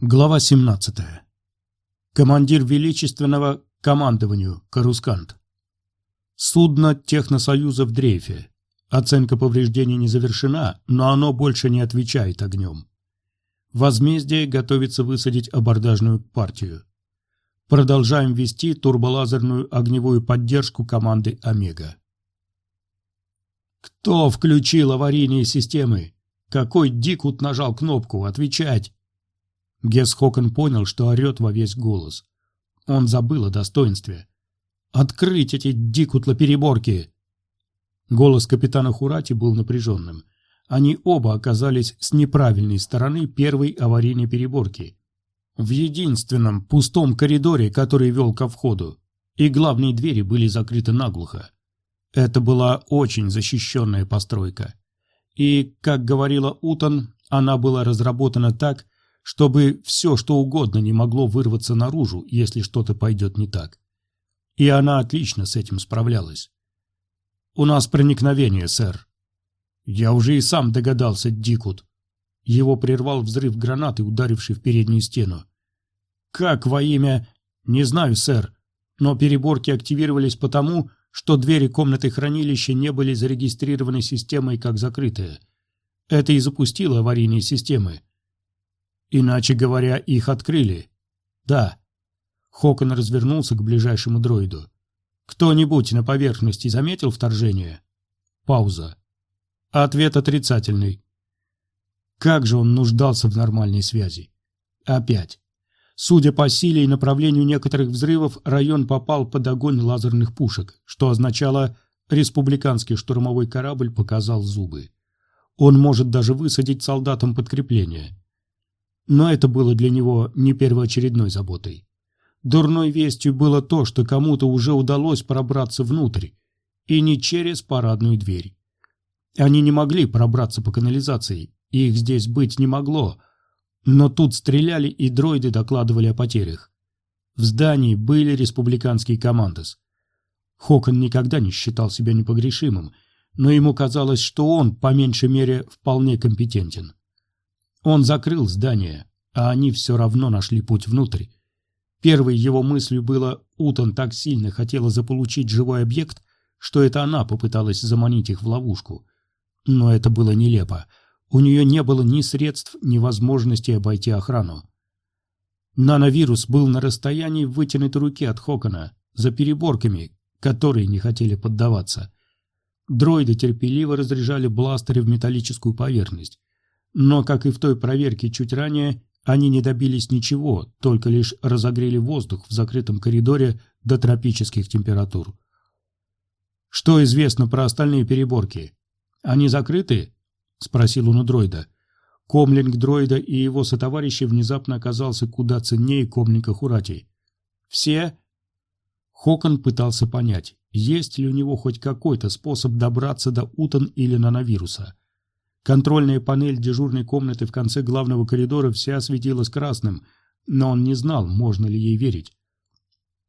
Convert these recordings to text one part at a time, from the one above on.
Глава 17. Командир Величественного командованию Карускант. Судно Техносоюза в дрейфе. Оценка повреждений не завершена, но оно больше не отвечает огнем. Возмездие готовится высадить абордажную партию. Продолжаем вести турболазерную огневую поддержку команды «Омега». «Кто включил аварийные системы? Какой Дикут нажал кнопку? Отвечать!» Гес Хокон понял, что орет во весь голос. Он забыл о достоинстве. «Открыть эти дикутла-переборки!» Голос капитана Хурати был напряженным. Они оба оказались с неправильной стороны первой аварийной переборки. В единственном пустом коридоре, который вел ко входу, и главные двери были закрыты наглухо. Это была очень защищенная постройка. И, как говорила Утон, она была разработана так, чтобы все, что угодно не могло вырваться наружу, если что-то пойдет не так. И она отлично с этим справлялась. «У нас проникновение, сэр». «Я уже и сам догадался, Дикут». Его прервал взрыв гранаты, ударивший в переднюю стену. «Как во имя...» «Не знаю, сэр, но переборки активировались потому, что двери комнаты хранилища не были зарегистрированы системой как закрытые. Это и запустило аварийные системы. Иначе говоря, их открыли. Да. Хокон развернулся к ближайшему дроиду. Кто-нибудь на поверхности заметил вторжение? Пауза. Ответ отрицательный. Как же он нуждался в нормальной связи? Опять. Судя по силе и направлению некоторых взрывов, район попал под огонь лазерных пушек, что означало, республиканский штурмовой корабль показал зубы. Он может даже высадить солдатам подкрепление. Но это было для него не первоочередной заботой. Дурной вестью было то, что кому-то уже удалось пробраться внутрь, и не через парадную дверь. Они не могли пробраться по канализации, их здесь быть не могло, но тут стреляли и дроиды докладывали о потерях. В здании были республиканские командос. Хокон никогда не считал себя непогрешимым, но ему казалось, что он, по меньшей мере, вполне компетентен. Он закрыл здание, а они все равно нашли путь внутрь. Первой его мыслью было, Утон так сильно хотела заполучить живой объект, что это она попыталась заманить их в ловушку. Но это было нелепо. У нее не было ни средств, ни возможности обойти охрану. Нановирус был на расстоянии вытянутой руки от Хокона, за переборками, которые не хотели поддаваться. Дроиды терпеливо разряжали бластеры в металлическую поверхность. Но, как и в той проверке чуть ранее, они не добились ничего, только лишь разогрели воздух в закрытом коридоре до тропических температур. «Что известно про остальные переборки? Они закрыты?» — спросил он у дроида. Комлинг дроида и его сотоварищи внезапно оказался куда ценнее комлинга Хурати. «Все?» Хокон пытался понять, есть ли у него хоть какой-то способ добраться до Утон или нановируса. Контрольная панель дежурной комнаты в конце главного коридора вся светилась красным, но он не знал, можно ли ей верить.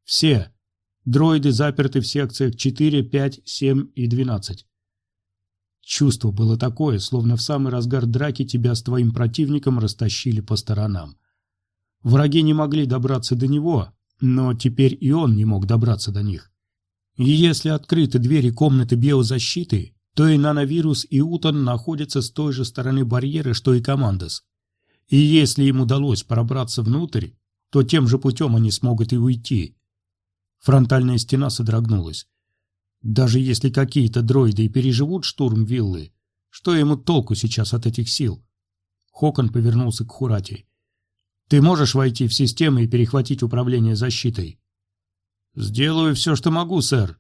Все. Дроиды заперты в секциях 4, 5, 7 и 12. Чувство было такое, словно в самый разгар драки тебя с твоим противником растащили по сторонам. Враги не могли добраться до него, но теперь и он не мог добраться до них. И если открыты двери комнаты биозащиты, то и нановирус и Утон находятся с той же стороны барьера, что и Командос. И если им удалось пробраться внутрь, то тем же путем они смогут и уйти. Фронтальная стена содрогнулась. Даже если какие-то дроиды и переживут штурм виллы, что ему толку сейчас от этих сил? Хокон повернулся к Хурати. «Ты можешь войти в систему и перехватить управление защитой?» «Сделаю все, что могу, сэр»,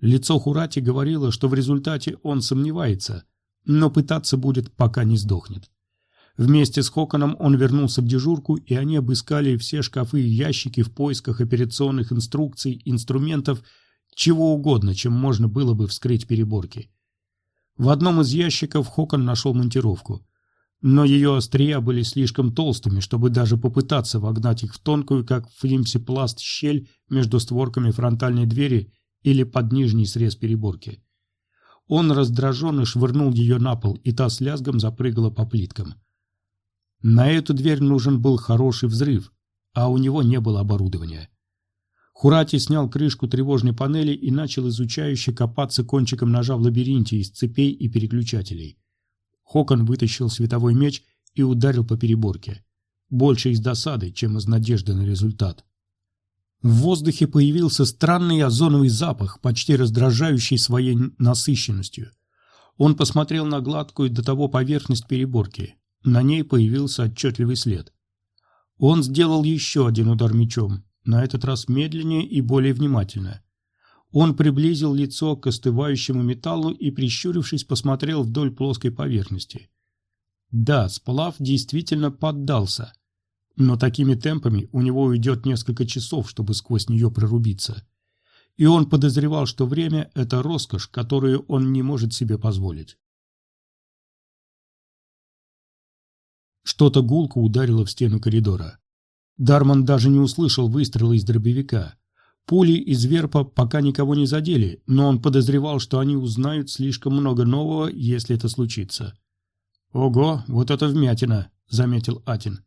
Лицо Хурати говорило, что в результате он сомневается, но пытаться будет, пока не сдохнет. Вместе с Хоконом он вернулся в дежурку, и они обыскали все шкафы и ящики в поисках операционных инструкций, инструментов, чего угодно, чем можно было бы вскрыть переборки. В одном из ящиков Хокон нашел монтировку, но ее острия были слишком толстыми, чтобы даже попытаться вогнать их в тонкую, как флимсипласт, щель между створками фронтальной двери или под нижний срез переборки. Он раздраженно швырнул ее на пол, и та с лязгом запрыгала по плиткам. На эту дверь нужен был хороший взрыв, а у него не было оборудования. Хурати снял крышку тревожной панели и начал изучающе копаться кончиком ножа в лабиринте из цепей и переключателей. Хокон вытащил световой меч и ударил по переборке. Больше из досады, чем из надежды на результат. В воздухе появился странный озоновый запах, почти раздражающий своей насыщенностью. Он посмотрел на гладкую до того поверхность переборки. На ней появился отчетливый след. Он сделал еще один удар мечом, на этот раз медленнее и более внимательно. Он приблизил лицо к остывающему металлу и, прищурившись, посмотрел вдоль плоской поверхности. Да, сплав действительно поддался, но такими темпами у него уйдет несколько часов, чтобы сквозь нее прорубиться. И он подозревал, что время – это роскошь, которую он не может себе позволить. Что-то гулко ударило в стену коридора. Дарман даже не услышал выстрела из дробовика. Пули из верпа пока никого не задели, но он подозревал, что они узнают слишком много нового, если это случится. «Ого, вот это вмятина», — заметил Атин.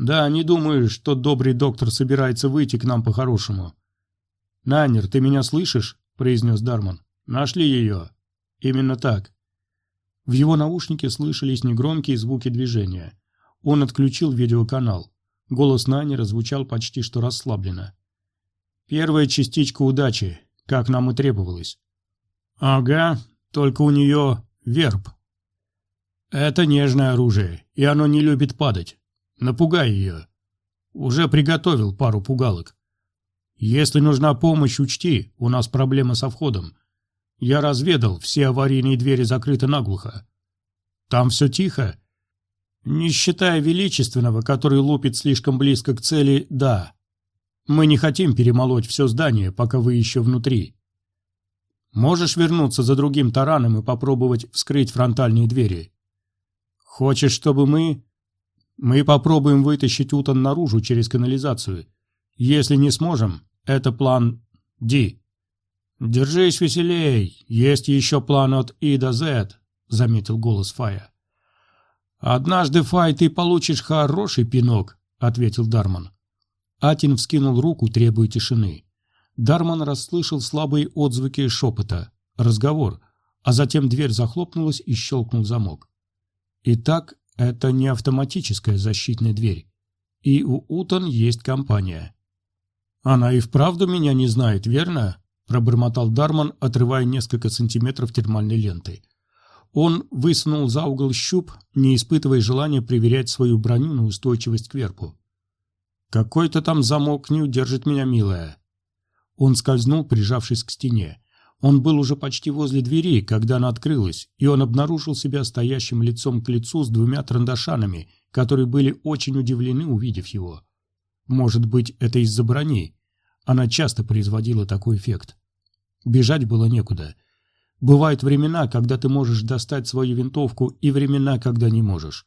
«Да, не думаю, что добрый доктор собирается выйти к нам по-хорошему». «Нанер, ты меня слышишь?» — произнес Дарман. «Нашли ее». «Именно так». В его наушнике слышались негромкие звуки движения. Он отключил видеоканал. Голос Нанера звучал почти что расслабленно. «Первая частичка удачи, как нам и требовалось». «Ага, только у нее верб». «Это нежное оружие, и оно не любит падать. Напугай ее». «Уже приготовил пару пугалок». «Если нужна помощь, учти, у нас проблема со входом. Я разведал, все аварийные двери закрыты наглухо. Там все тихо, не считая величественного, который лупит слишком близко к цели, да. Мы не хотим перемолоть все здание, пока вы еще внутри. Можешь вернуться за другим тараном и попробовать вскрыть фронтальные двери? Хочешь, чтобы мы... Мы попробуем вытащить Утон наружу через канализацию. Если не сможем, это план Ди. Держись веселей, есть еще план от И до Z, заметил голос Фая. «Однажды, Фай, ты получишь хороший пинок», — ответил Дарман. Атин вскинул руку, требуя тишины. Дарман расслышал слабые отзвуки шепота, разговор, а затем дверь захлопнулась и щелкнул замок. Итак, это не автоматическая защитная дверь. И у Утон есть компания. «Она и вправду меня не знает, верно?» – пробормотал Дарман, отрывая несколько сантиметров термальной ленты. Он высунул за угол щуп, не испытывая желания проверять свою броню на устойчивость к верпу. «Какой-то там замок не удержит меня, милая». Он скользнул, прижавшись к стене. Он был уже почти возле двери, когда она открылась, и он обнаружил себя стоящим лицом к лицу с двумя трандашанами, которые были очень удивлены, увидев его. Может быть, это из-за брони. Она часто производила такой эффект. Бежать было некуда — Бывают времена, когда ты можешь достать свою винтовку, и времена, когда не можешь.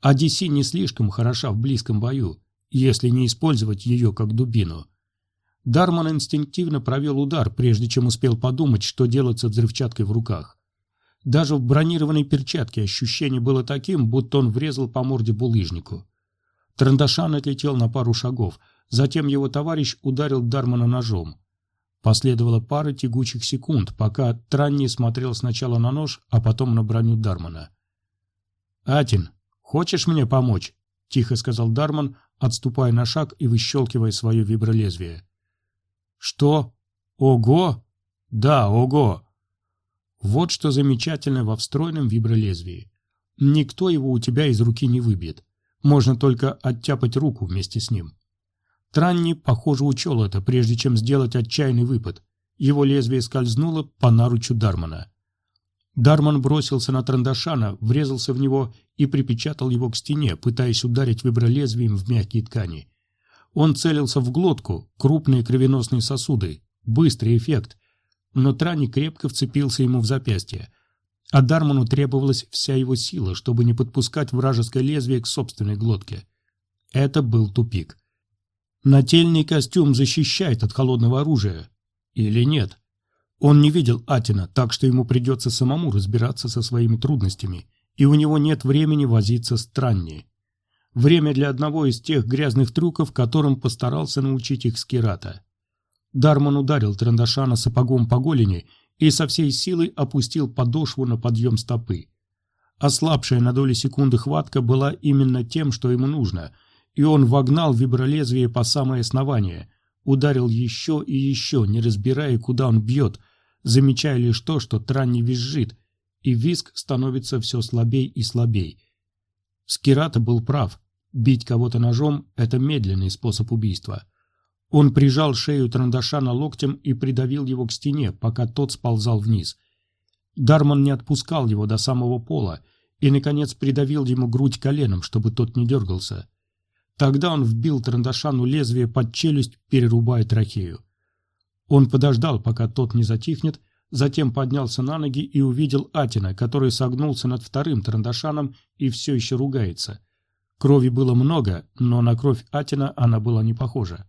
А DC не слишком хороша в близком бою, если не использовать ее как дубину. Дарман инстинктивно провел удар, прежде чем успел подумать, что делать со взрывчаткой в руках. Даже в бронированной перчатке ощущение было таким, будто он врезал по морде булыжнику. Трандашан отлетел на пару шагов, затем его товарищ ударил Дармана ножом. Последовала пара тягучих секунд, пока Транни смотрел сначала на нож, а потом на броню Дармана. «Атин, хочешь мне помочь?» — тихо сказал Дарман, отступая на шаг и выщелкивая свое вибролезвие. «Что? Ого? Да, ого!» Вот что замечательно во встроенном вибролезвии. Никто его у тебя из руки не выбьет. Можно только оттяпать руку вместе с ним. Транни, похоже, учел это, прежде чем сделать отчаянный выпад. Его лезвие скользнуло по наручу Дармана. Дарман бросился на Трандашана, врезался в него и припечатал его к стене, пытаясь ударить вибролезвием в мягкие ткани. Он целился в глотку, крупные кровеносные сосуды, быстрый эффект, но Трани крепко вцепился ему в запястье, а Дарману требовалась вся его сила, чтобы не подпускать вражеское лезвие к собственной глотке. Это был тупик. Нательный костюм защищает от холодного оружия. Или нет? Он не видел Атина, так что ему придется самому разбираться со своими трудностями, и у него нет времени возиться с Транни. Время для одного из тех грязных трюков, которым постарался научить их Скирата. Дарман ударил Трандашана сапогом по голени и со всей силой опустил подошву на подъем стопы. Ослабшая на доли секунды хватка была именно тем, что ему нужно, и он вогнал вибролезвие по самое основание, ударил еще и еще, не разбирая, куда он бьет, замечая лишь то, что тран не визжит, и визг становится все слабей и слабей. Скирата был прав. Бить кого-то ножом – это медленный способ убийства. Он прижал шею Трандашана локтем и придавил его к стене, пока тот сползал вниз. Дарман не отпускал его до самого пола и, наконец, придавил ему грудь коленом, чтобы тот не дергался. Тогда он вбил Трандашану лезвие под челюсть, перерубая трахею. Он подождал, пока тот не затихнет, затем поднялся на ноги и увидел Атина, который согнулся над вторым Трандашаном и все еще ругается. Крови было много, но на кровь Атина она была не похожа.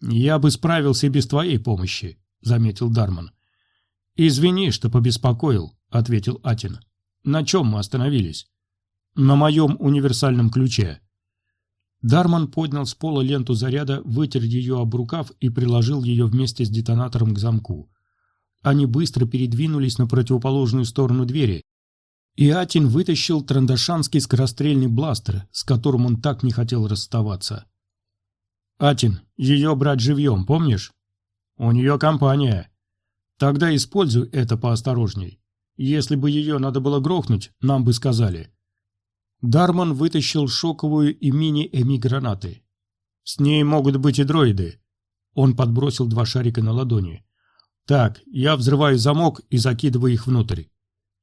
«Я бы справился без твоей помощи», — заметил Дарман. «Извини, что побеспокоил», — ответил Атин. «На чем мы остановились?» «На моем универсальном ключе». Дарман поднял с пола ленту заряда, вытер ее об рукав и приложил ее вместе с детонатором к замку. Они быстро передвинулись на противоположную сторону двери, и Атин вытащил трандашанский скорострельный бластер, с которым он так не хотел расставаться. «Атин, ее брать живьем, помнишь? У нее компания. Тогда используй это поосторожней. Если бы ее надо было грохнуть, нам бы сказали». Дарман вытащил шоковую и мини-эми-гранаты. «С ней могут быть и дроиды». Он подбросил два шарика на ладони. «Так, я взрываю замок и закидываю их внутрь.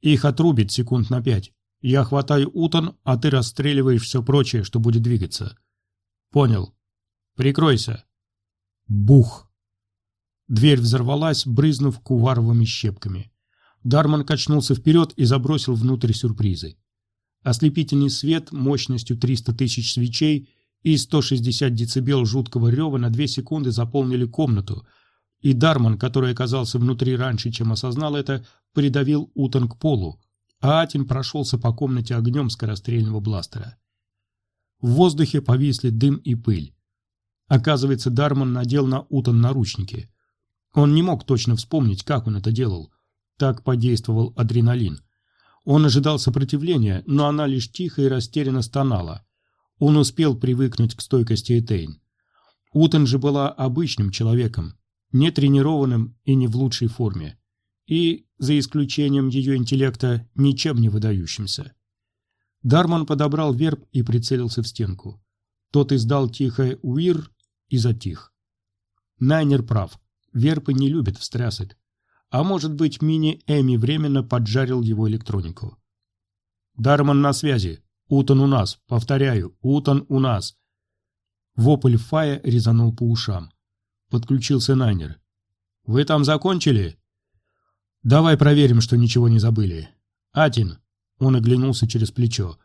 Их отрубит секунд на пять. Я хватаю Утон, а ты расстреливаешь все прочее, что будет двигаться». «Понял. Прикройся. Бух. Дверь взорвалась, брызнув куваровыми щепками. Дарман качнулся вперед и забросил внутрь сюрпризы. Ослепительный свет мощностью 300 тысяч свечей и 160 децибел жуткого рева на две секунды заполнили комнату, и Дарман, который оказался внутри раньше, чем осознал это, придавил Утон к полу, а Атин прошелся по комнате огнем скорострельного бластера. В воздухе повисли дым и пыль. Оказывается, Дарман надел на Утон наручники. Он не мог точно вспомнить, как он это делал. Так подействовал адреналин. Он ожидал сопротивления, но она лишь тихо и растерянно стонала. Он успел привыкнуть к стойкости Этейн. Утон же была обычным человеком, не тренированным и не в лучшей форме. И, за исключением ее интеллекта, ничем не выдающимся. Дарман подобрал верб и прицелился в стенку. Тот издал тихое «Уир», и затих. Найнер прав. Верпы не любят встрясать. А может быть, мини-Эми временно поджарил его электронику. «Дарман на связи. Утон у нас. Повторяю, Утон у нас». Вопль Фая резанул по ушам. Подключился Найнер. «Вы там закончили?» «Давай проверим, что ничего не забыли. Атин!» Он оглянулся через плечо.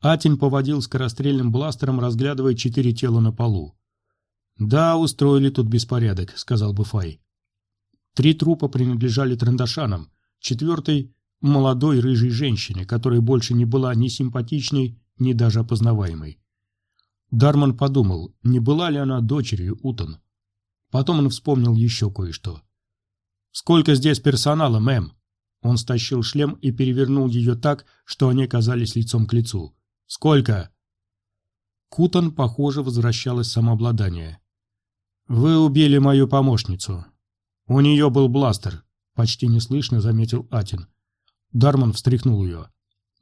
Атин поводил скорострельным бластером, разглядывая четыре тела на полу. «Да, устроили тут беспорядок», — сказал Буфай. Три трупа принадлежали Трандашанам, четвертый — молодой рыжей женщине, которая больше не была ни симпатичной, ни даже опознаваемой. Дарман подумал, не была ли она дочерью Утон. Потом он вспомнил еще кое-что. «Сколько здесь персонала, мэм?» Он стащил шлем и перевернул ее так, что они оказались лицом к лицу. «Сколько?» Кутон, похоже, возвращалось самообладание. «Вы убили мою помощницу. У нее был бластер», — почти неслышно заметил Атин. Дарман встряхнул ее.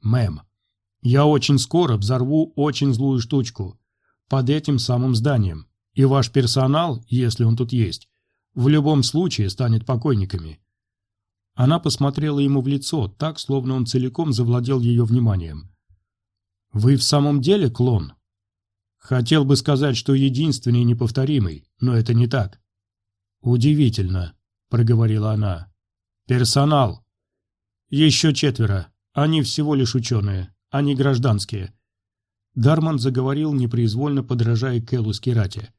«Мэм, я очень скоро взорву очень злую штучку под этим самым зданием, и ваш персонал, если он тут есть, в любом случае станет покойниками». Она посмотрела ему в лицо, так, словно он целиком завладел ее вниманием. «Вы в самом деле клон?» Хотел бы сказать, что единственный и неповторимый, но это не так. Удивительно, проговорила она. Персонал. Еще четверо. Они всего лишь ученые. Они гражданские. Дарман заговорил, непроизвольно подражая Келлу Скирате.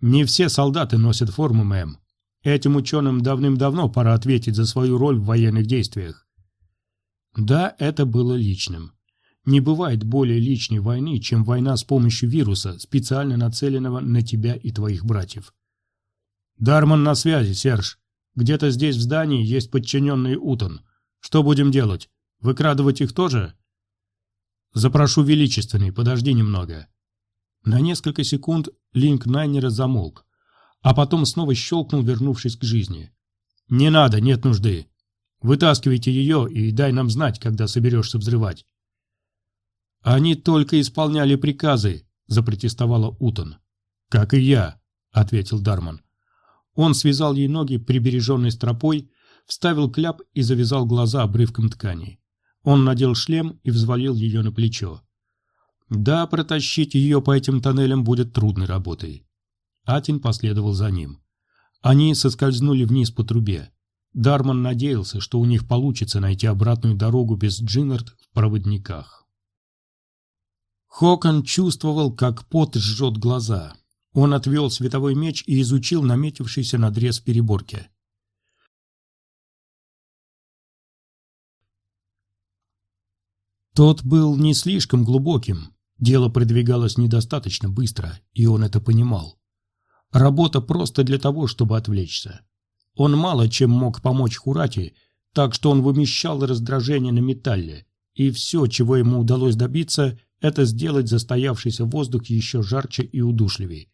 «Не все солдаты носят форму, мэм. Этим ученым давным-давно пора ответить за свою роль в военных действиях». Да, это было личным. Не бывает более личной войны, чем война с помощью вируса, специально нацеленного на тебя и твоих братьев. «Дарман на связи, Серж. Где-то здесь в здании есть подчиненные Утон. Что будем делать? Выкрадывать их тоже?» «Запрошу величественный, подожди немного». На несколько секунд Линк Найнера замолк, а потом снова щелкнул, вернувшись к жизни. «Не надо, нет нужды. Вытаскивайте ее и дай нам знать, когда соберешься взрывать». «Они только исполняли приказы», — запротестовала Утон. «Как и я», — ответил Дарман. Он связал ей ноги прибереженной стропой, вставил кляп и завязал глаза обрывком ткани. Он надел шлем и взвалил ее на плечо. Да, протащить ее по этим тоннелям будет трудной работой. Атин последовал за ним. Они соскользнули вниз по трубе. Дарман надеялся, что у них получится найти обратную дорогу без Джиннард в проводниках. Хокон чувствовал, как пот жжет глаза. Он отвел световой меч и изучил наметившийся надрез в переборке. Тот был не слишком глубоким. Дело продвигалось недостаточно быстро, и он это понимал. Работа просто для того, чтобы отвлечься. Он мало чем мог помочь Хурати, так что он вымещал раздражение на металле, и все, чего ему удалось добиться, это сделать застоявшийся воздух еще жарче и удушливее.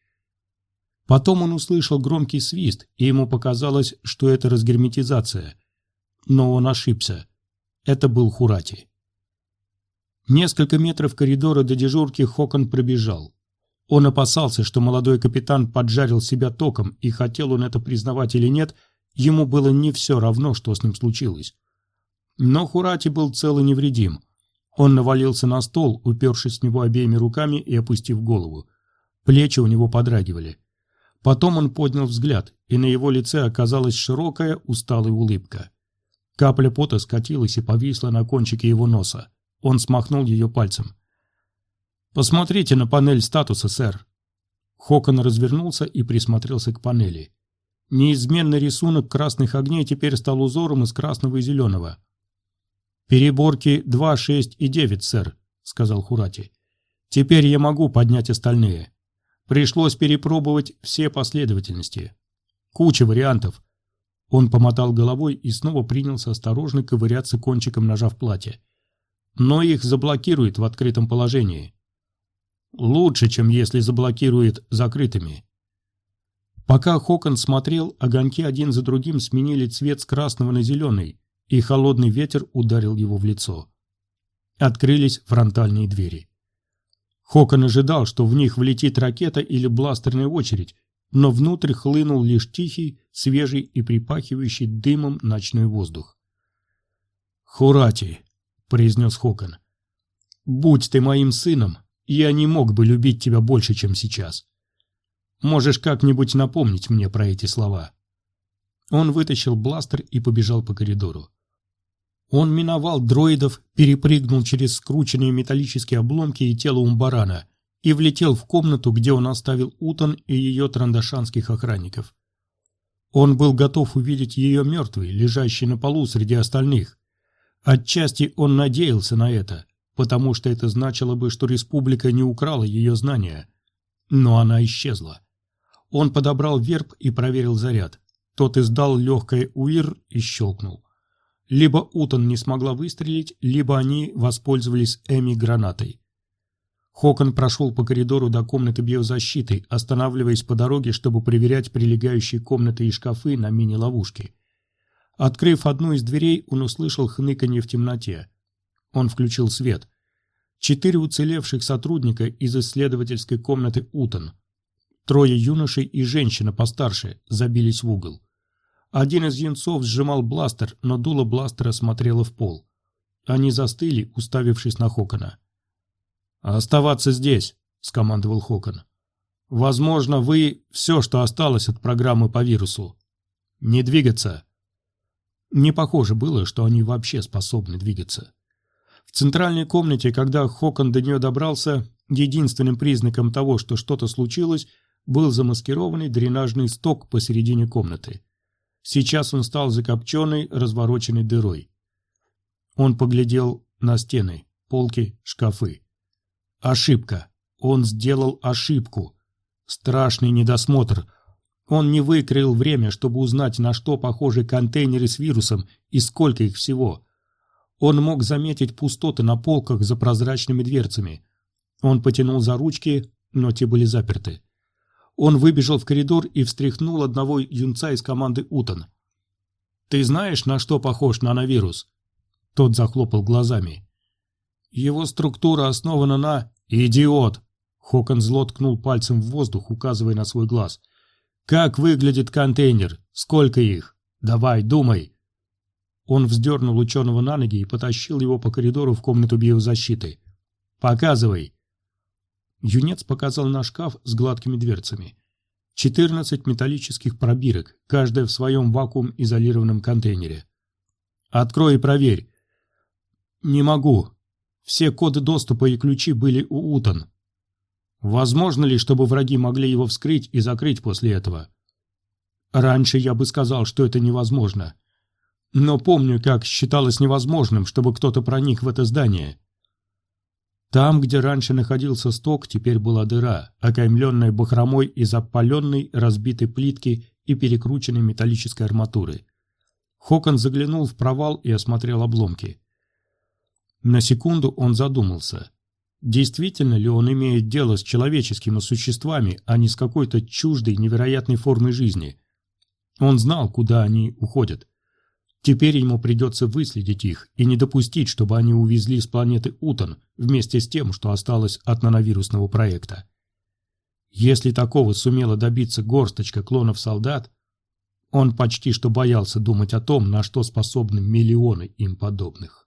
Потом он услышал громкий свист, и ему показалось, что это разгерметизация. Но он ошибся. Это был Хурати. Несколько метров коридора до дежурки Хокон пробежал. Он опасался, что молодой капитан поджарил себя током, и хотел он это признавать или нет, ему было не все равно, что с ним случилось. Но Хурати был цел и невредим. Он навалился на стол, упершись в него обеими руками и опустив голову. Плечи у него подрагивали. Потом он поднял взгляд, и на его лице оказалась широкая, усталая улыбка. Капля пота скатилась и повисла на кончике его носа. Он смахнул ее пальцем. «Посмотрите на панель статуса, сэр». Хокон развернулся и присмотрелся к панели. Неизменный рисунок красных огней теперь стал узором из красного и зеленого. «Переборки 2, 6 и 9, сэр», — сказал Хурати. «Теперь я могу поднять остальные. Пришлось перепробовать все последовательности. Куча вариантов. Он помотал головой и снова принялся осторожно ковыряться кончиком ножа в платье. Но их заблокирует в открытом положении. Лучше, чем если заблокирует закрытыми. Пока Хокон смотрел, огоньки один за другим сменили цвет с красного на зеленый, и холодный ветер ударил его в лицо. Открылись фронтальные двери. Хокон ожидал, что в них влетит ракета или бластерная очередь, но внутрь хлынул лишь тихий, свежий и припахивающий дымом ночной воздух. «Хурати», — произнес Хокон, — «будь ты моим сыном, я не мог бы любить тебя больше, чем сейчас. Можешь как-нибудь напомнить мне про эти слова». Он вытащил бластер и побежал по коридору. Он миновал дроидов, перепрыгнул через скрученные металлические обломки и тело Умбарана и влетел в комнату, где он оставил Утон и ее трандашанских охранников. Он был готов увидеть ее мертвой, лежащей на полу среди остальных. Отчасти он надеялся на это, потому что это значило бы, что республика не украла ее знания. Но она исчезла. Он подобрал верб и проверил заряд. Тот издал легкое уир и щелкнул. Либо Утон не смогла выстрелить, либо они воспользовались Эми-гранатой. Хокон прошел по коридору до комнаты биозащиты, останавливаясь по дороге, чтобы проверять прилегающие комнаты и шкафы на мини-ловушки. Открыв одну из дверей, он услышал хныканье в темноте. Он включил свет. Четыре уцелевших сотрудника из исследовательской комнаты Утон. Трое юношей и женщина постарше забились в угол. Один из юнцов сжимал бластер, но дуло бластера смотрело в пол. Они застыли, уставившись на Хокона. «Оставаться здесь», — скомандовал Хокон. «Возможно, вы — все, что осталось от программы по вирусу. Не двигаться». Не похоже было, что они вообще способны двигаться. В центральной комнате, когда Хокон до нее добрался, единственным признаком того, что что-то случилось, был замаскированный дренажный сток посередине комнаты. Сейчас он стал закопченной, развороченной дырой. Он поглядел на стены, полки, шкафы. Ошибка. Он сделал ошибку. Страшный недосмотр. Он не выкроил время, чтобы узнать, на что похожи контейнеры с вирусом и сколько их всего. Он мог заметить пустоты на полках за прозрачными дверцами. Он потянул за ручки, но те были заперты. Он выбежал в коридор и встряхнул одного юнца из команды Утон. «Ты знаешь, на что похож нановирус?» Тот захлопал глазами. «Его структура основана на...» «Идиот!» Хокон зло пальцем в воздух, указывая на свой глаз. «Как выглядит контейнер? Сколько их? Давай, думай!» Он вздернул ученого на ноги и потащил его по коридору в комнату биозащиты. «Показывай!» Юнец показал на шкаф с гладкими дверцами. Четырнадцать металлических пробирок, каждая в своем вакуум-изолированном контейнере. «Открой и проверь». «Не могу. Все коды доступа и ключи были у Утон. Возможно ли, чтобы враги могли его вскрыть и закрыть после этого?» «Раньше я бы сказал, что это невозможно но помню, как считалось невозможным, чтобы кто-то проник в это здание. Там, где раньше находился сток, теперь была дыра, окаймленная бахромой из опаленной, разбитой плитки и перекрученной металлической арматуры. Хокон заглянул в провал и осмотрел обломки. На секунду он задумался. Действительно ли он имеет дело с человеческими существами, а не с какой-то чуждой, невероятной формой жизни? Он знал, куда они уходят. Теперь ему придется выследить их и не допустить, чтобы они увезли с планеты Утон вместе с тем, что осталось от нановирусного проекта. Если такого сумела добиться горсточка клонов-солдат, он почти что боялся думать о том, на что способны миллионы им подобных.